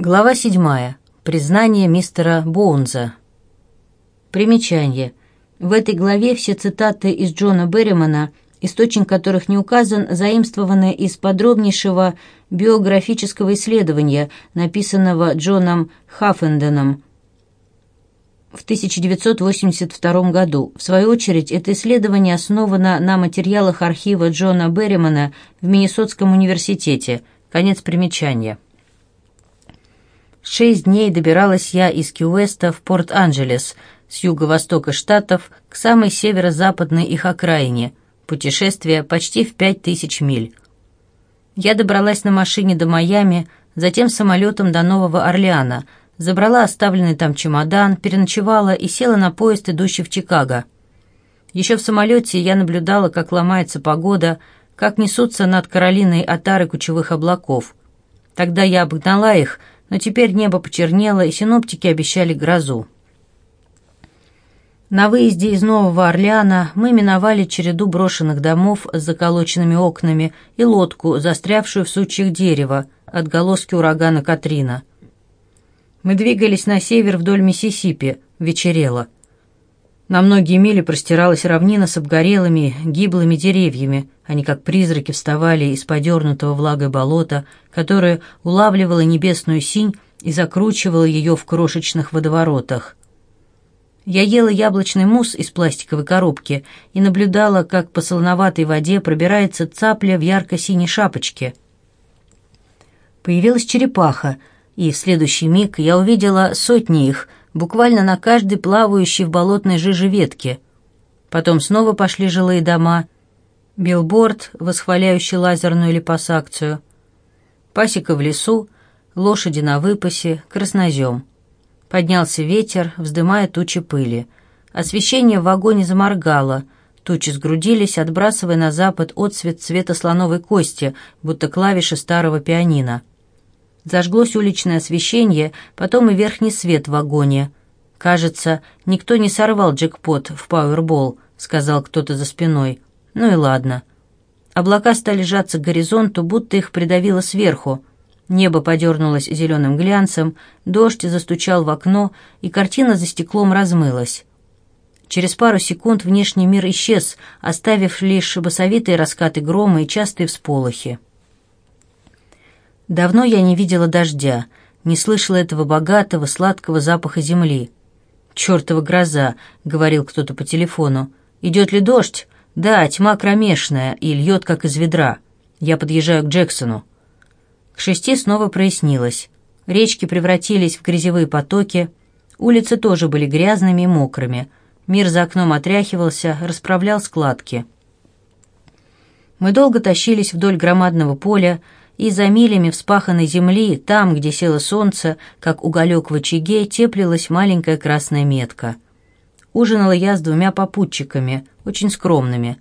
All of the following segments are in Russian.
Глава 7. Признание мистера Боунза. Примечание. В этой главе все цитаты из Джона Берримана, источник которых не указан, заимствованы из подробнейшего биографического исследования, написанного Джоном Хаффенденом в 1982 году. В свою очередь, это исследование основано на материалах архива Джона Берримана в Миннесотском университете. Конец примечания. Шесть дней добиралась я из Кьюэста в Порт-Анджелес, с юго-востока штатов к самой северо-западной их окраине. Путешествие почти в пять тысяч миль. Я добралась на машине до Майами, затем самолетом до Нового Орлеана, забрала оставленный там чемодан, переночевала и села на поезд, идущий в Чикаго. Еще в самолете я наблюдала, как ломается погода, как несутся над Каролиной отары кучевых облаков. Тогда я обогнала их — но теперь небо почернело, и синоптики обещали грозу. На выезде из Нового Орлеана мы миновали череду брошенных домов с заколоченными окнами и лодку, застрявшую в сучьях дерева, отголоски урагана Катрина. Мы двигались на север вдоль Миссисипи, вечерело. На многие мили простиралась равнина с обгорелыми, гиблыми деревьями. Они, как призраки, вставали из подернутого влагой болота, которое улавливало небесную синь и закручивало ее в крошечных водоворотах. Я ела яблочный мусс из пластиковой коробки и наблюдала, как по солоноватой воде пробирается цапля в ярко-синей шапочке. Появилась черепаха, и в следующий миг я увидела сотни их — буквально на каждой плавающей в болотной жиже ветке. Потом снова пошли жилые дома, билборд, восхваляющий лазерную липосакцию, пасека в лесу, лошади на выпасе, краснозем. Поднялся ветер, вздымая тучи пыли. Освещение в вагоне заморгало, тучи сгрудились, отбрасывая на запад отцвет цвета слоновой кости, будто клавиши старого пианино. Зажглось уличное освещение, потом и верхний свет в вагоне. «Кажется, никто не сорвал джекпот в пауэрбол», — сказал кто-то за спиной. «Ну и ладно». Облака стали сжаться к горизонту, будто их придавило сверху. Небо подернулось зеленым глянцем, дождь застучал в окно, и картина за стеклом размылась. Через пару секунд внешний мир исчез, оставив лишь басовитые раскаты грома и частые всполохи. Давно я не видела дождя, не слышала этого богатого, сладкого запаха земли. «Чертова гроза», — говорил кто-то по телефону. «Идет ли дождь?» «Да, тьма кромешная и льет, как из ведра. Я подъезжаю к Джексону». К шести снова прояснилось. Речки превратились в грязевые потоки, улицы тоже были грязными и мокрыми. Мир за окном отряхивался, расправлял складки. Мы долго тащились вдоль громадного поля, и за милями вспаханной земли, там, где село солнце, как уголек в очаге, теплилась маленькая красная метка. Ужинала я с двумя попутчиками, очень скромными.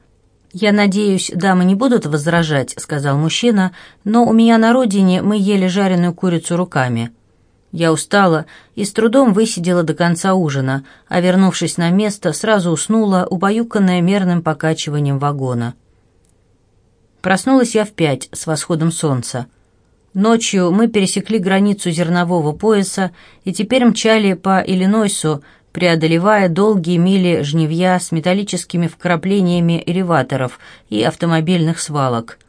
«Я надеюсь, дамы не будут возражать», — сказал мужчина, «но у меня на родине мы ели жареную курицу руками». Я устала и с трудом высидела до конца ужина, а, вернувшись на место, сразу уснула, убаюканная мерным покачиванием вагона. Проснулась я в пять с восходом солнца. Ночью мы пересекли границу зернового пояса и теперь мчали по Иллинойсу, преодолевая долгие мили жневья с металлическими вкраплениями элеваторов и автомобильных свалок.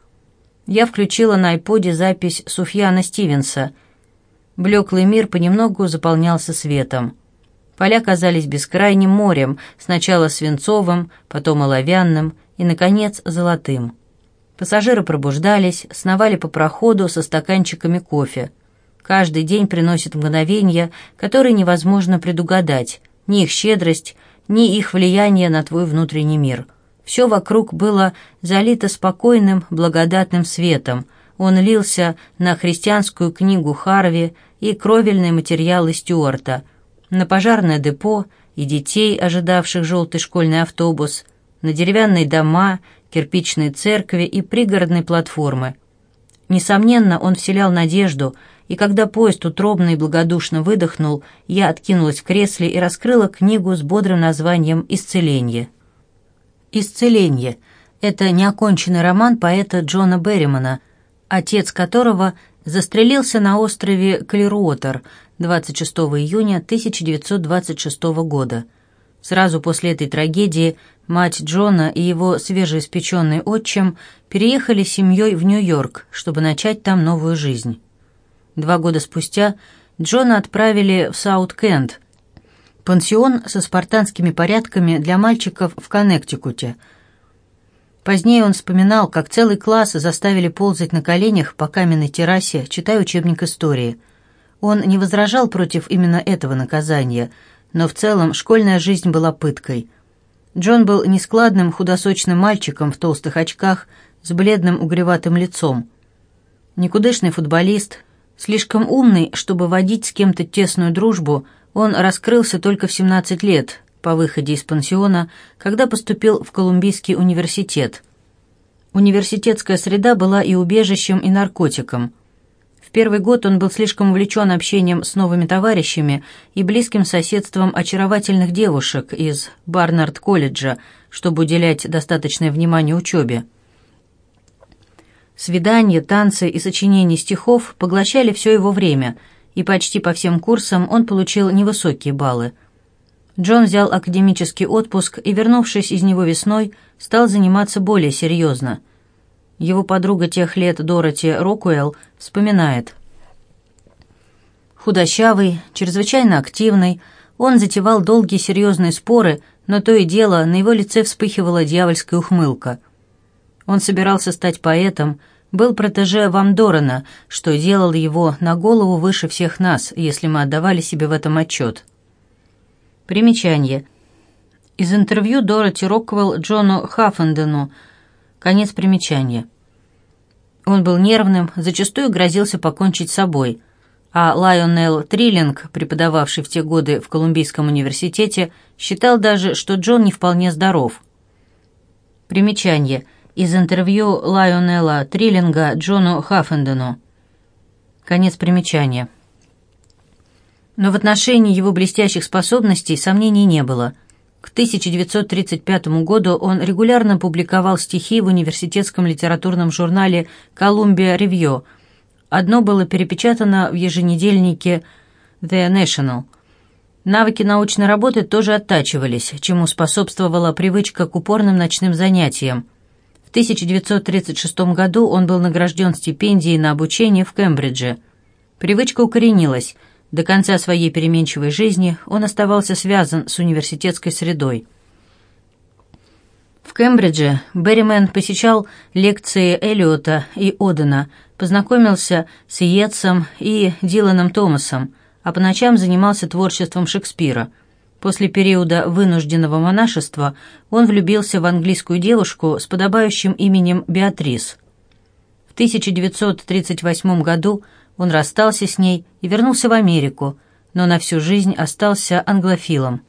Я включила на айподе запись Суфьяна Стивенса. Блеклый мир понемногу заполнялся светом. Поля казались бескрайним морем, сначала свинцовым, потом оловянным и, наконец, золотым. Пассажиры пробуждались, сновали по проходу со стаканчиками кофе. Каждый день приносит мгновения, которые невозможно предугадать, ни их щедрость, ни их влияние на твой внутренний мир. Все вокруг было залито спокойным, благодатным светом. Он лился на христианскую книгу Харви и кровельные материалы Стюарта, на пожарное депо и детей, ожидавших желтый школьный автобус, на деревянные дома кирпичные церкви и пригородные платформы. Несомненно, он вселял надежду, и когда поезд утробно и благодушно выдохнул, я откинулась в кресле и раскрыла книгу с бодрым названием «Исцеление». «Исцеление» — это неоконченный роман поэта Джона Берримана, отец которого застрелился на острове Клируотер 26 июня 1926 года. Сразу после этой трагедии мать Джона и его свежеиспеченный отчим переехали с семьей в Нью-Йорк, чтобы начать там новую жизнь. Два года спустя Джона отправили в Саут-Кент, пансион со спартанскими порядками для мальчиков в Коннектикуте. Позднее он вспоминал, как целый класс заставили ползать на коленях по каменной террасе, читая учебник истории. Он не возражал против именно этого наказания, но в целом школьная жизнь была пыткой. Джон был нескладным худосочным мальчиком в толстых очках с бледным угреватым лицом. Никудышный футболист, слишком умный, чтобы водить с кем-то тесную дружбу – он раскрылся только в 17 лет, по выходе из пансиона, когда поступил в Колумбийский университет. Университетская среда была и убежищем, и наркотиком. В первый год он был слишком увлечен общением с новыми товарищами и близким соседством очаровательных девушек из Барнард-колледжа, чтобы уделять достаточное внимание учебе. Свидания, танцы и сочинения стихов поглощали все его время – и почти по всем курсам он получил невысокие баллы. Джон взял академический отпуск и, вернувшись из него весной, стал заниматься более серьезно. Его подруга тех лет Дороти Рокуэлл вспоминает. Худощавый, чрезвычайно активный, он затевал долгие серьезные споры, но то и дело на его лице вспыхивала дьявольская ухмылка. Он собирался стать поэтом, был протеже Вам Дорана, что делал его на голову выше всех нас, если мы отдавали себе в этом отчет. Примечание. Из интервью Дороти Роквелл Джону Хаффендену. Конец примечания. Он был нервным, зачастую грозился покончить с собой, а Лайонел Триллинг, преподававший в те годы в Колумбийском университете, считал даже, что Джон не вполне здоров. Примечание – из интервью Лайонела Триллинга Джону Хаффендену. Конец примечания. Но в отношении его блестящих способностей сомнений не было. К 1935 году он регулярно публиковал стихи в университетском литературном журнале «Колумбия Ревью». Одно было перепечатано в еженедельнике «The National». Навыки научной работы тоже оттачивались, чему способствовала привычка к упорным ночным занятиям – в 1936 году он был награжден стипендией на обучение в Кембридже. Привычка укоренилась. До конца своей переменчивой жизни он оставался связан с университетской средой. В Кембридже Берримен посещал лекции Эллиота и Одена, познакомился с Йетсом и Диланом Томасом, а по ночам занимался творчеством Шекспира – После периода вынужденного монашества он влюбился в английскую девушку с подобающим именем Беатрис. В 1938 году он расстался с ней и вернулся в Америку, но на всю жизнь остался англофилом.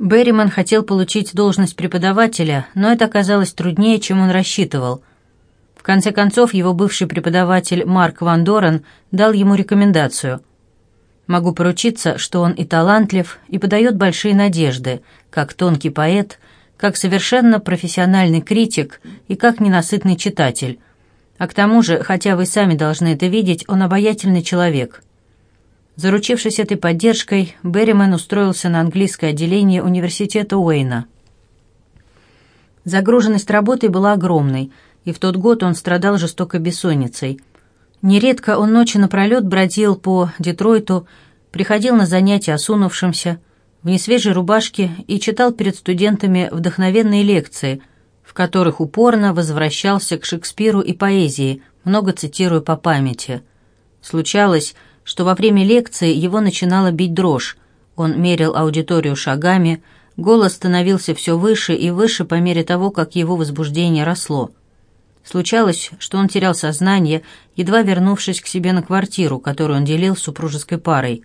Берриман хотел получить должность преподавателя, но это оказалось труднее, чем он рассчитывал. В конце концов, его бывший преподаватель Марк Ван Дорен дал ему рекомендацию – Могу поручиться, что он и талантлив, и подает большие надежды, как тонкий поэт, как совершенно профессиональный критик и как ненасытный читатель. А к тому же, хотя вы сами должны это видеть, он обаятельный человек. Заручившись этой поддержкой, Берримен устроился на английское отделение университета Уэйна. Загруженность работой была огромной, и в тот год он страдал жестокой бессонницей – Нередко он ночи напролет бродил по Детройту, приходил на занятия осунувшимся, в несвежей рубашке и читал перед студентами вдохновенные лекции, в которых упорно возвращался к Шекспиру и поэзии, много цитируя по памяти. Случалось, что во время лекции его начинала бить дрожь, он мерил аудиторию шагами, голос становился все выше и выше по мере того, как его возбуждение росло. Случалось, что он терял сознание, едва вернувшись к себе на квартиру, которую он делил с супружеской парой.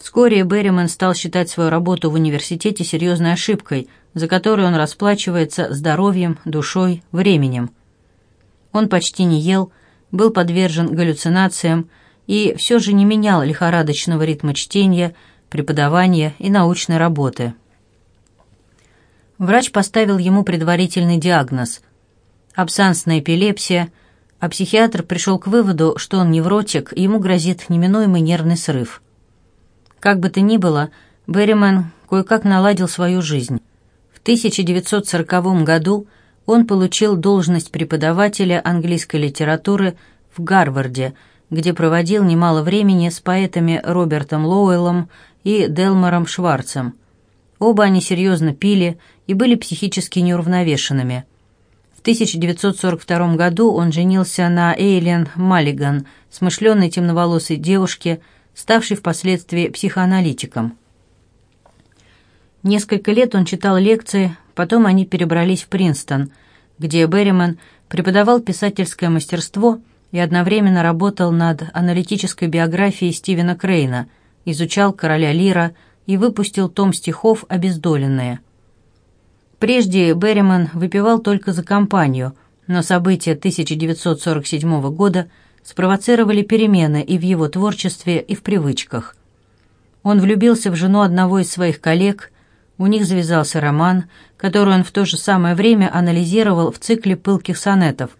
Вскоре Берриман стал считать свою работу в университете серьезной ошибкой, за которую он расплачивается здоровьем, душой, временем. Он почти не ел, был подвержен галлюцинациям и все же не менял лихорадочного ритма чтения, преподавания и научной работы. Врач поставил ему предварительный диагноз – абсансная эпилепсия, а психиатр пришел к выводу, что он невротик, и ему грозит неминуемый нервный срыв. Как бы то ни было, Берриман кое-как наладил свою жизнь. В 1940 году он получил должность преподавателя английской литературы в Гарварде, где проводил немало времени с поэтами Робертом Лоуэллом и Делмором Шварцем. Оба они серьезно пили и были психически неуравновешенными. В 1942 году он женился на Эйлен Маллиган, смышленной темноволосой девушке, ставшей впоследствии психоаналитиком. Несколько лет он читал лекции, потом они перебрались в Принстон, где Берриман преподавал писательское мастерство и одновременно работал над аналитической биографией Стивена Крейна, изучал «Короля Лира» и выпустил том стихов «Обездоленные». Прежде Берриман выпивал только за компанию, но события 1947 года спровоцировали перемены и в его творчестве, и в привычках. Он влюбился в жену одного из своих коллег, у них завязался роман, который он в то же самое время анализировал в цикле пылких сонетов.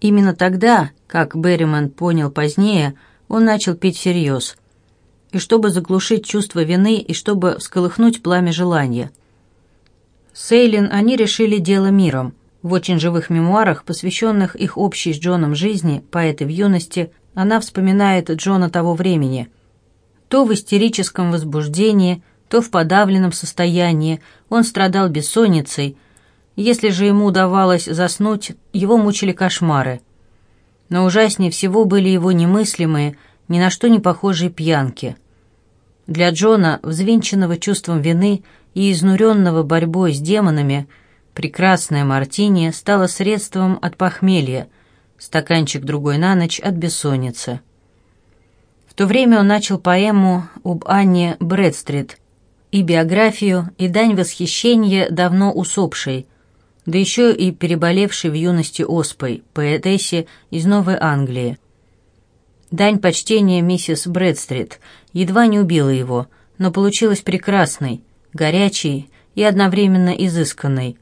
Именно тогда, как Берриман понял позднее, он начал пить всерьез. И чтобы заглушить чувство вины, и чтобы всколыхнуть пламя желания – Сейлин они решили дело миром. В очень живых мемуарах, посвященных их общей с Джоном жизни, поэты в юности, она вспоминает Джона того времени. То в истерическом возбуждении, то в подавленном состоянии, он страдал бессонницей. Если же ему удавалось заснуть, его мучили кошмары. Но ужаснее всего были его немыслимые, ни на что не похожие пьянки. Для Джона, взвинченного чувством вины, и изнуренного борьбой с демонами, прекрасная мартини стала средством от похмелья, стаканчик другой на ночь от бессонницы. В то время он начал поэму об Анне Брэдстрит и биографию, и дань восхищения давно усопшей, да еще и переболевшей в юности оспой, поэтессе из Новой Англии. Дань почтения миссис Брэдстрит едва не убила его, но получилась прекрасной, горячей и одновременно изысканной.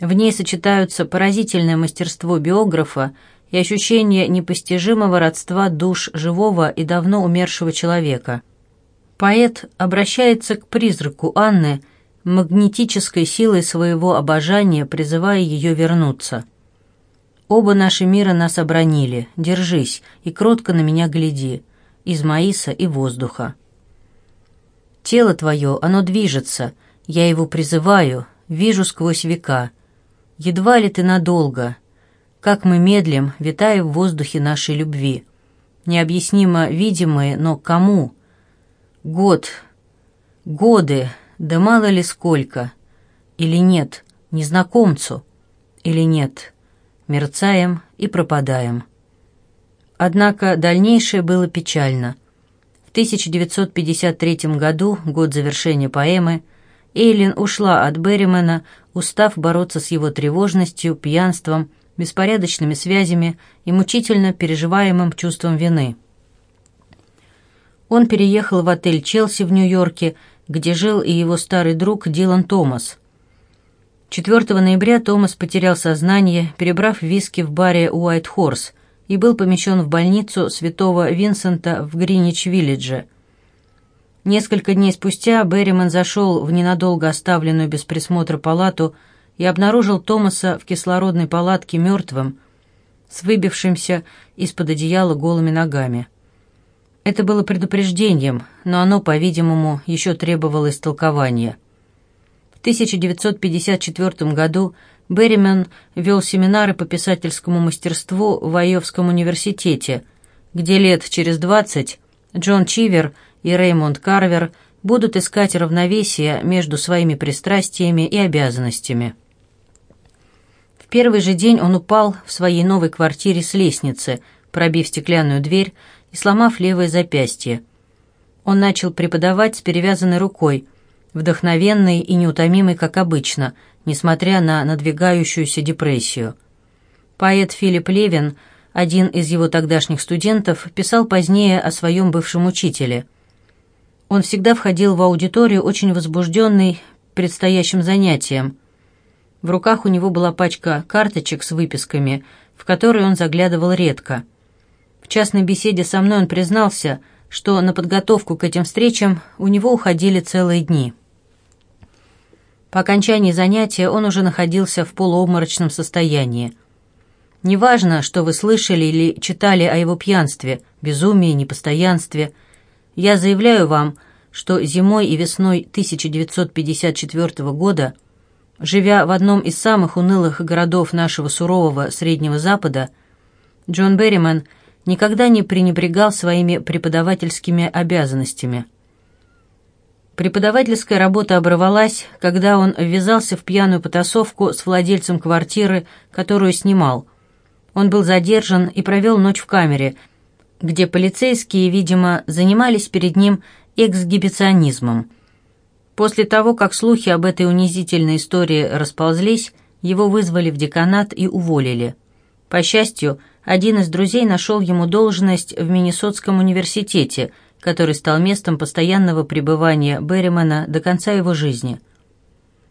В ней сочетаются поразительное мастерство биографа и ощущение непостижимого родства душ живого и давно умершего человека. Поэт обращается к призраку Анны, магнетической силой своего обожания, призывая ее вернуться. «Оба наши мира нас обронили, держись и кротко на меня гляди, из Маиса и воздуха». Тело твое, оно движется, я его призываю, вижу сквозь века. Едва ли ты надолго, как мы медлим, витая в воздухе нашей любви. Необъяснимо видимые, но кому? Год, годы, да мало ли сколько. Или нет, незнакомцу. Или нет, мерцаем и пропадаем. Однако дальнейшее было печально — 1953 году, год завершения поэмы, Эйлин ушла от Берримена, устав бороться с его тревожностью, пьянством, беспорядочными связями и мучительно переживаемым чувством вины. Он переехал в отель «Челси» в Нью-Йорке, где жил и его старый друг Дилан Томас. 4 ноября Томас потерял сознание, перебрав виски в баре «Уайт Хорс», и был помещен в больницу святого Винсента в Гринич-Виллидже. Несколько дней спустя Берриман зашел в ненадолго оставленную без присмотра палату и обнаружил Томаса в кислородной палатке мертвым, с выбившимся из-под одеяла голыми ногами. Это было предупреждением, но оно, по-видимому, еще требовало истолкования. В 1954 году Берримен вел семинары по писательскому мастерству в Айовском университете, где лет через двадцать Джон Чивер и Реймонд Карвер будут искать равновесие между своими пристрастиями и обязанностями. В первый же день он упал в своей новой квартире с лестницы, пробив стеклянную дверь и сломав левое запястье. Он начал преподавать с перевязанной рукой, вдохновенный и неутомимый, как обычно, несмотря на надвигающуюся депрессию. Поэт Филипп Левин, один из его тогдашних студентов, писал позднее о своем бывшем учителе. Он всегда входил в аудиторию очень возбужденный предстоящим занятием. В руках у него была пачка карточек с выписками, в которые он заглядывал редко. В частной беседе со мной он признался, что на подготовку к этим встречам у него уходили целые дни. По окончании занятия он уже находился в полуобморочном состоянии. Неважно, что вы слышали или читали о его пьянстве, безумии, непостоянстве. Я заявляю вам, что зимой и весной 1954 года, живя в одном из самых унылых городов нашего сурового Среднего Запада, Джон Берриман никогда не пренебрегал своими преподавательскими обязанностями – Преподавательская работа оборвалась, когда он ввязался в пьяную потасовку с владельцем квартиры, которую снимал. Он был задержан и провел ночь в камере, где полицейские, видимо, занимались перед ним эксгибиционизмом. После того, как слухи об этой унизительной истории расползлись, его вызвали в деканат и уволили. По счастью, один из друзей нашел ему должность в Миннесотском университете – который стал местом постоянного пребывания Берримана до конца его жизни.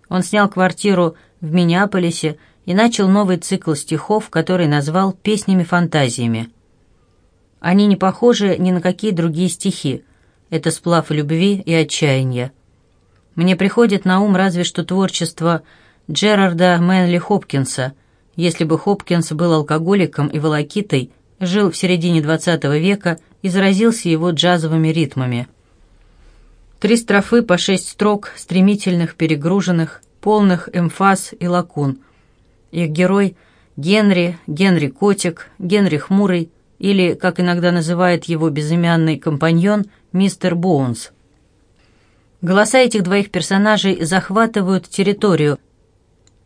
Он снял квартиру в Миннеаполисе и начал новый цикл стихов, который назвал «Песнями-фантазиями». Они не похожи ни на какие другие стихи. Это сплав любви и отчаяния. Мне приходит на ум разве что творчество Джерарда Мэнли Хопкинса. Если бы Хопкинс был алкоголиком и волокитой, жил в середине XX века и заразился его джазовыми ритмами. Три строфы по шесть строк, стремительных, перегруженных, полных эмфаз и лакун. Их герой — Генри, Генри Котик, Генри Хмурый, или, как иногда называет его безымянный компаньон, мистер Боунс. Голоса этих двоих персонажей захватывают территорию,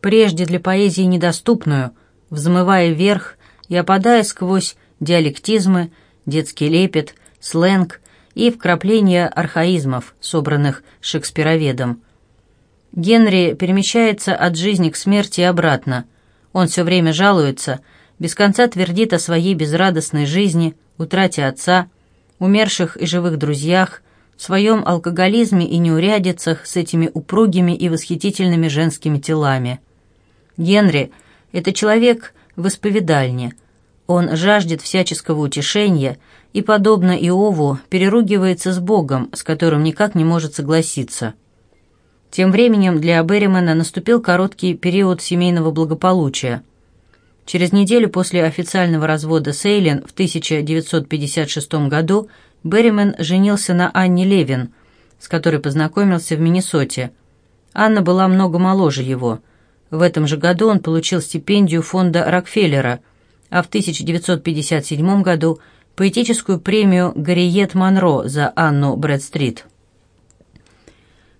прежде для поэзии недоступную, взмывая вверх и опадая сквозь диалектизмы, детский лепет, сленг и вкрапления архаизмов, собранных шекспироведом. Генри перемещается от жизни к смерти и обратно. Он все время жалуется, без конца твердит о своей безрадостной жизни, утрате отца, умерших и живых друзьях, своем алкоголизме и неурядицах с этими упругими и восхитительными женскими телами. Генри — это человек в исповедальне — он жаждет всяческого утешения и, подобно Иову, переругивается с Богом, с которым никак не может согласиться. Тем временем для Берримана наступил короткий период семейного благополучия. Через неделю после официального развода Сейлин в 1956 году Берриман женился на Анне Левин, с которой познакомился в Миннесоте. Анна была много моложе его. В этом же году он получил стипендию фонда Рокфеллера – а в 1957 году поэтическую премию Гарриет Монро за Анну Брэдстрит.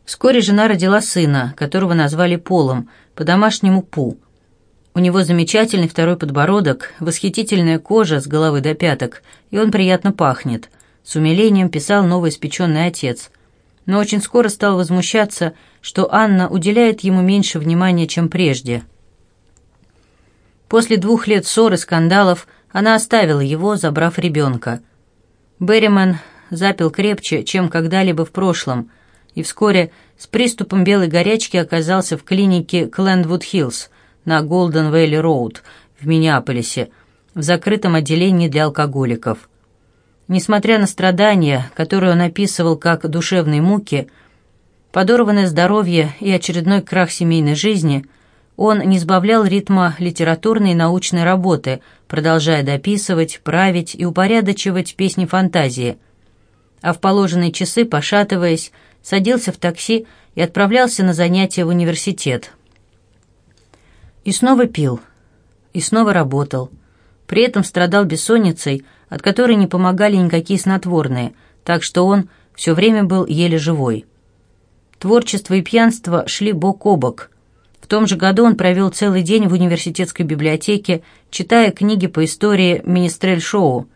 Вскоре жена родила сына, которого назвали Полом, по-домашнему Пу. У него замечательный второй подбородок, восхитительная кожа с головы до пяток, и он приятно пахнет. С умилением писал новоиспеченный отец. Но очень скоро стал возмущаться, что Анна уделяет ему меньше внимания, чем прежде – После двух лет ссор и скандалов она оставила его, забрав ребенка. Берриман запил крепче, чем когда-либо в прошлом, и вскоре с приступом белой горячки оказался в клинике Клендвуд-Хиллз на Голден-Вейли-Роуд в Миннеаполисе, в закрытом отделении для алкоголиков. Несмотря на страдания, которые он описывал как душевные муки, подорванное здоровье и очередной крах семейной жизни – он не сбавлял ритма литературной и научной работы, продолжая дописывать, править и упорядочивать песни фантазии. А в положенные часы, пошатываясь, садился в такси и отправлялся на занятия в университет. И снова пил, и снова работал. При этом страдал бессонницей, от которой не помогали никакие снотворные, так что он все время был еле живой. Творчество и пьянство шли бок о бок – том же году он провел целый день в университетской библиотеке, читая книги по истории Министрель-шоу.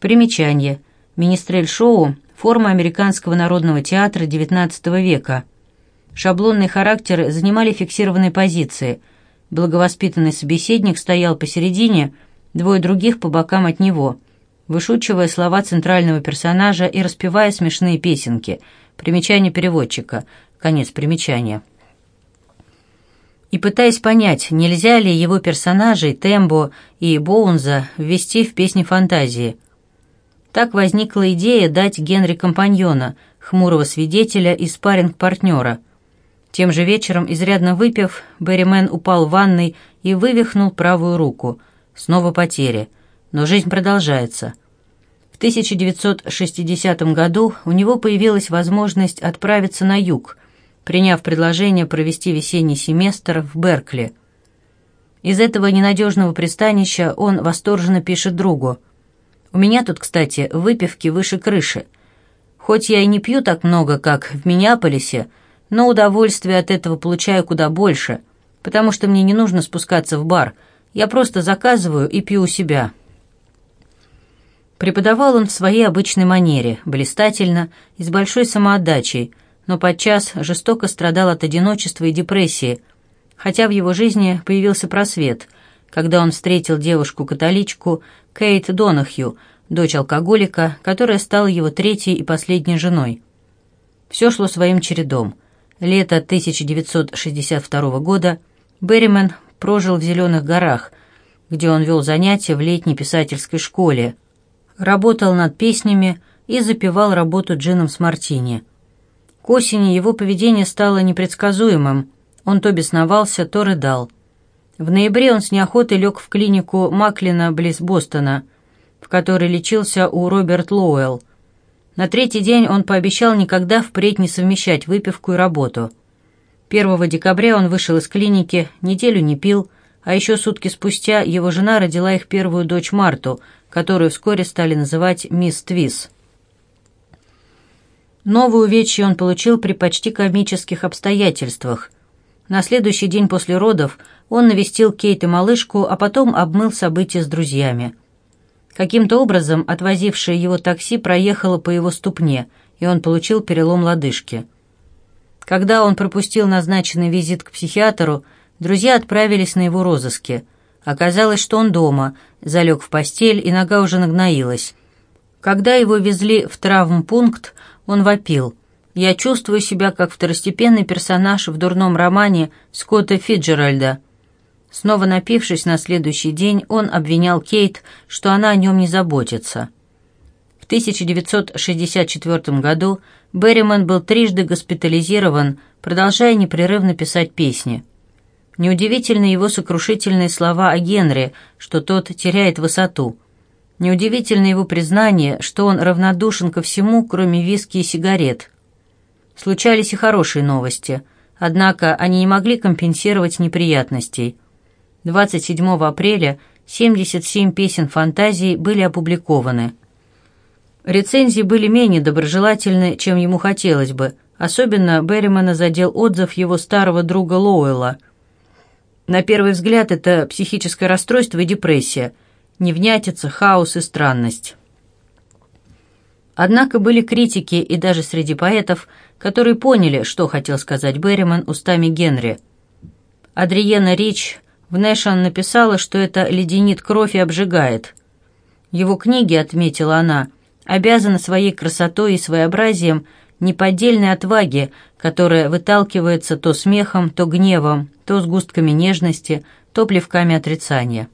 Примечание. Министрель-шоу – форма американского народного театра XIX века. Шаблонные характеры занимали фиксированные позиции. Благовоспитанный собеседник стоял посередине, двое других по бокам от него, вышучивая слова центрального персонажа и распевая смешные песенки. Примечание переводчика. Конец примечания. и пытаясь понять, нельзя ли его персонажей Тембо и Боунза ввести в песни фантазии. Так возникла идея дать Генри компаньона, хмурого свидетеля и спарринг-партнера. Тем же вечером, изрядно выпив, Берримен упал в ванной и вывихнул правую руку. Снова потери. Но жизнь продолжается. В 1960 году у него появилась возможность отправиться на юг, приняв предложение провести весенний семестр в Беркли. Из этого ненадежного пристанища он восторженно пишет другу. «У меня тут, кстати, выпивки выше крыши. Хоть я и не пью так много, как в Миннеаполисе, но удовольствие от этого получаю куда больше, потому что мне не нужно спускаться в бар, я просто заказываю и пью у себя». Преподавал он в своей обычной манере, блистательно и с большой самоотдачей – но подчас жестоко страдал от одиночества и депрессии, хотя в его жизни появился просвет, когда он встретил девушку-католичку Кейт Донахью, дочь алкоголика, которая стала его третьей и последней женой. Все шло своим чередом. Лето 1962 года Берримен прожил в Зеленых горах, где он вел занятия в летней писательской школе, работал над песнями и запевал работу джином с мартини – к осени его поведение стало непредсказуемым. Он то бесновался, то рыдал. В ноябре он с неохотой лег в клинику Маклина близ Бостона, в которой лечился у Роберт Лоуэлл. На третий день он пообещал никогда впредь не совмещать выпивку и работу. 1 декабря он вышел из клиники, неделю не пил, а еще сутки спустя его жена родила их первую дочь Марту, которую вскоре стали называть «Мисс Твис». Новую увечье он получил при почти комических обстоятельствах. На следующий день после родов он навестил Кейт и малышку, а потом обмыл события с друзьями. Каким-то образом отвозившее его такси проехало по его ступне, и он получил перелом лодыжки. Когда он пропустил назначенный визит к психиатру, друзья отправились на его розыски. Оказалось, что он дома, залег в постель, и нога уже нагноилась. Когда его везли в травмпункт, он вопил. «Я чувствую себя как второстепенный персонаж в дурном романе Скотта Фиджеральда». Снова напившись на следующий день, он обвинял Кейт, что она о нем не заботится. В 1964 году Берриман был трижды госпитализирован, продолжая непрерывно писать песни. Неудивительны его сокрушительные слова о Генри, что тот теряет высоту – Неудивительно его признание, что он равнодушен ко всему, кроме виски и сигарет. Случались и хорошие новости, однако они не могли компенсировать неприятностей. 27 апреля 77 песен фантазии были опубликованы. Рецензии были менее доброжелательны, чем ему хотелось бы, особенно Берримана задел отзыв его старого друга Лоуэлла. На первый взгляд это психическое расстройство и депрессия – невнятица, хаос и странность. Однако были критики и даже среди поэтов, которые поняли, что хотел сказать Берриман устами Генри. Адриена Рич в Нэшан написала, что это леденит кровь и обжигает. Его книги, отметила она, обязаны своей красотой и своеобразием неподдельной отваге, которая выталкивается то смехом, то гневом, то сгустками нежности, то плевками отрицания.